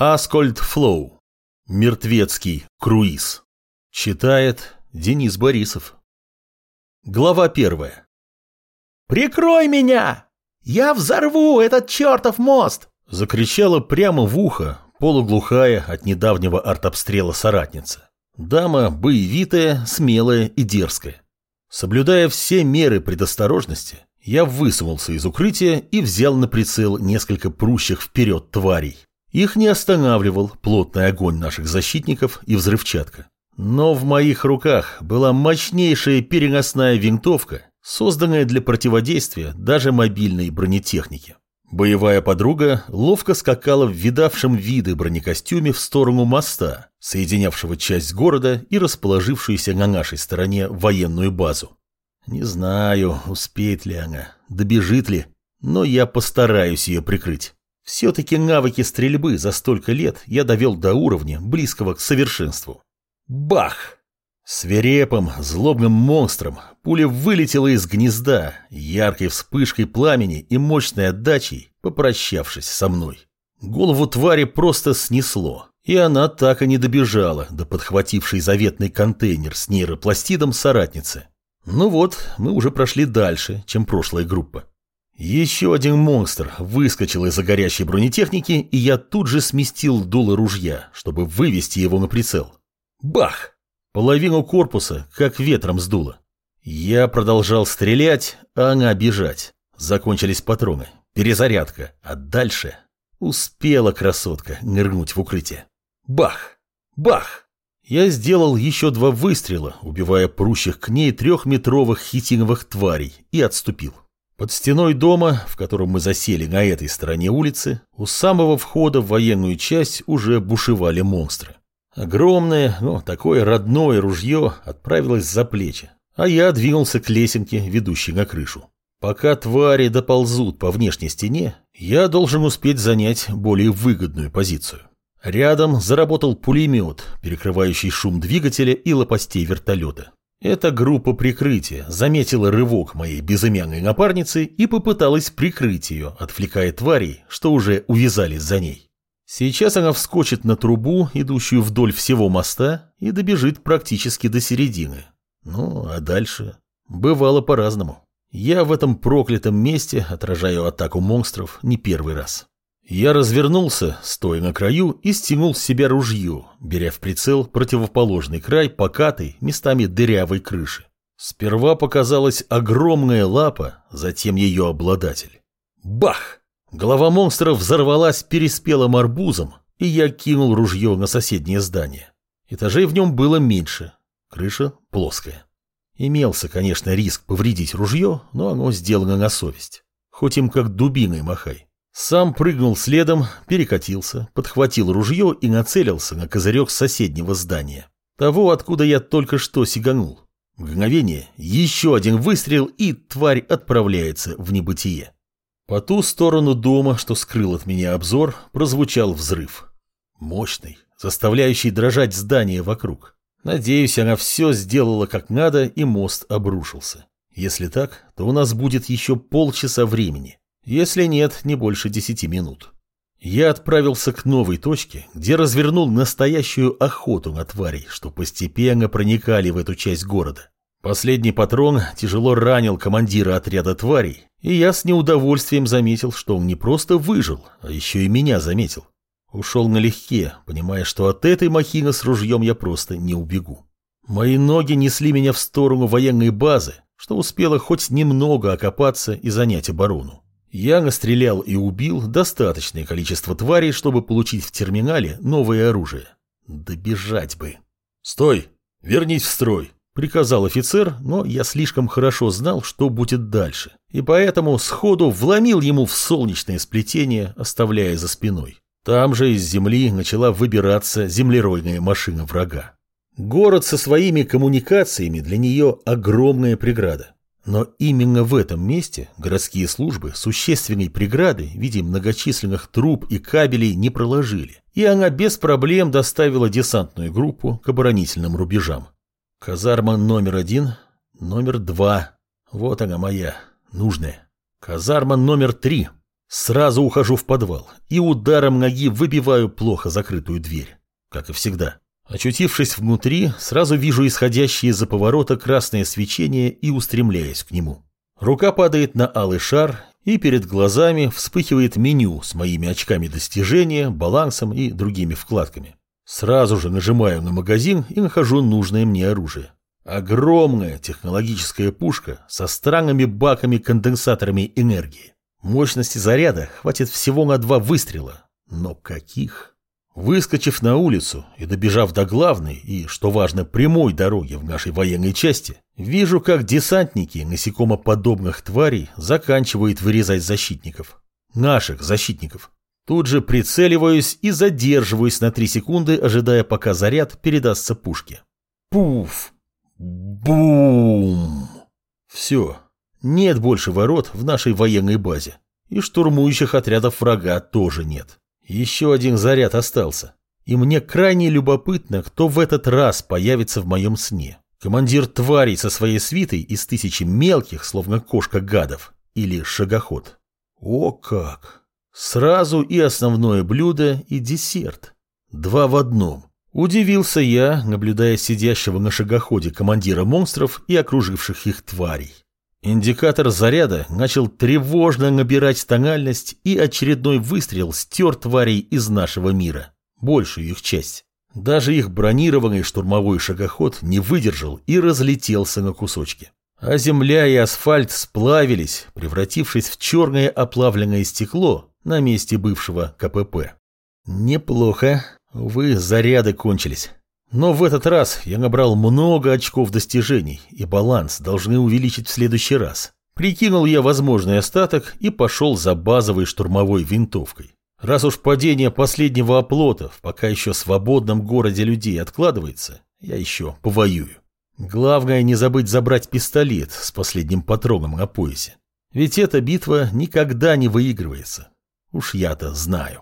Аскольд Флоу. Мертвецкий круиз. Читает Денис Борисов. Глава первая. «Прикрой меня! Я взорву этот чертов мост!» Закричала прямо в ухо полуглухая от недавнего артобстрела соратница. Дама боевитая, смелая и дерзкая. Соблюдая все меры предосторожности, я высунулся из укрытия и взял на прицел несколько прущих вперед тварей. Их не останавливал плотный огонь наших защитников и взрывчатка. Но в моих руках была мощнейшая переносная винтовка, созданная для противодействия даже мобильной бронетехнике. Боевая подруга ловко скакала в видавшем виды бронекостюме в сторону моста, соединявшего часть города и расположившуюся на нашей стороне военную базу. Не знаю, успеет ли она, добежит ли, но я постараюсь ее прикрыть. Все-таки навыки стрельбы за столько лет я довел до уровня, близкого к совершенству. Бах! Свирепым, злобным монстром пуля вылетела из гнезда, яркой вспышкой пламени и мощной отдачей, попрощавшись со мной. Голову твари просто снесло, и она так и не добежала до подхватившей заветный контейнер с нейропластидом соратницы. Ну вот, мы уже прошли дальше, чем прошлая группа. Еще один монстр выскочил из-за горящей бронетехники, и я тут же сместил дуло ружья, чтобы вывести его на прицел. Бах! Половину корпуса как ветром сдуло. Я продолжал стрелять, а она бежать. Закончились патроны, перезарядка, а дальше... Успела красотка нырнуть в укрытие. Бах! Бах! Я сделал еще два выстрела, убивая прущих к ней трехметровых хитиновых тварей, и отступил. Под стеной дома, в котором мы засели на этой стороне улицы, у самого входа в военную часть уже бушевали монстры. Огромное, но такое родное ружье отправилось за плечи, а я двинулся к лесенке, ведущей на крышу. Пока твари доползут по внешней стене, я должен успеть занять более выгодную позицию. Рядом заработал пулемет, перекрывающий шум двигателя и лопастей вертолета. Эта группа прикрытия заметила рывок моей безымянной напарницы и попыталась прикрыть ее, отвлекая тварей, что уже увязались за ней. Сейчас она вскочит на трубу, идущую вдоль всего моста, и добежит практически до середины. Ну, а дальше? Бывало по-разному. Я в этом проклятом месте отражаю атаку монстров не первый раз. Я развернулся, стоя на краю, и стянул с себя ружье, беря в прицел противоположный край покатой, местами дырявой крыши. Сперва показалась огромная лапа, затем ее обладатель. Бах! Голова монстра взорвалась переспелым арбузом, и я кинул ружье на соседнее здание. Этажей в нем было меньше, крыша плоская. Имелся, конечно, риск повредить ружье, но оно сделано на совесть. Хоть им как дубиной махай. Сам прыгнул следом, перекатился, подхватил ружье и нацелился на козырек соседнего здания. Того, откуда я только что сиганул. Мгновение, еще один выстрел, и тварь отправляется в небытие. По ту сторону дома, что скрыл от меня обзор, прозвучал взрыв. Мощный, заставляющий дрожать здание вокруг. Надеюсь, она все сделала как надо, и мост обрушился. Если так, то у нас будет еще полчаса времени. Если нет, не больше десяти минут. Я отправился к новой точке, где развернул настоящую охоту на тварей, что постепенно проникали в эту часть города. Последний патрон тяжело ранил командира отряда тварей, и я с неудовольствием заметил, что он не просто выжил, а еще и меня заметил. Ушел налегке, понимая, что от этой махины с ружьем я просто не убегу. Мои ноги несли меня в сторону военной базы, что успела хоть немного окопаться и занять оборону. Я настрелял и убил достаточное количество тварей, чтобы получить в терминале новое оружие. Добежать бы. «Стой! Вернись в строй!» — приказал офицер, но я слишком хорошо знал, что будет дальше, и поэтому сходу вломил ему в солнечное сплетение, оставляя за спиной. Там же из земли начала выбираться землеройная машина врага. Город со своими коммуникациями для нее огромная преграда. Но именно в этом месте городские службы существенной преграды в виде многочисленных труб и кабелей не проложили, и она без проблем доставила десантную группу к оборонительным рубежам. Казарма номер один, номер два. Вот она моя, нужная. Казарма номер три. Сразу ухожу в подвал и ударом ноги выбиваю плохо закрытую дверь. Как и всегда. Очутившись внутри, сразу вижу исходящее из-за поворота красное свечение и устремляюсь к нему. Рука падает на алый шар, и перед глазами вспыхивает меню с моими очками достижения, балансом и другими вкладками. Сразу же нажимаю на магазин и нахожу нужное мне оружие. Огромная технологическая пушка со странными баками-конденсаторами энергии. Мощности заряда хватит всего на два выстрела. Но каких? Выскочив на улицу и добежав до главной и, что важно, прямой дороги в нашей военной части, вижу, как десантники насекомоподобных тварей заканчивают вырезать защитников. Наших защитников. Тут же прицеливаюсь и задерживаюсь на три секунды, ожидая, пока заряд передастся пушке. Пуф! Бум! Все. Нет больше ворот в нашей военной базе. И штурмующих отрядов врага тоже нет. Еще один заряд остался. И мне крайне любопытно, кто в этот раз появится в моем сне. Командир тварей со своей свитой из тысячи мелких, словно кошка гадов, или шагоход. О как! Сразу и основное блюдо, и десерт. Два в одном. Удивился я, наблюдая сидящего на шагоходе командира монстров и окруживших их тварей. Индикатор заряда начал тревожно набирать тональность, и очередной выстрел стер тварей из нашего мира. Большую их часть. Даже их бронированный штурмовой шагоход не выдержал и разлетелся на кусочки. А земля и асфальт сплавились, превратившись в черное оплавленное стекло на месте бывшего КПП. Неплохо. Вы заряды кончились. Но в этот раз я набрал много очков достижений, и баланс должны увеличить в следующий раз. Прикинул я возможный остаток и пошел за базовой штурмовой винтовкой. Раз уж падение последнего оплота в пока еще свободном городе людей откладывается, я еще повоюю. Главное не забыть забрать пистолет с последним патроном на поясе. Ведь эта битва никогда не выигрывается. Уж я-то знаю.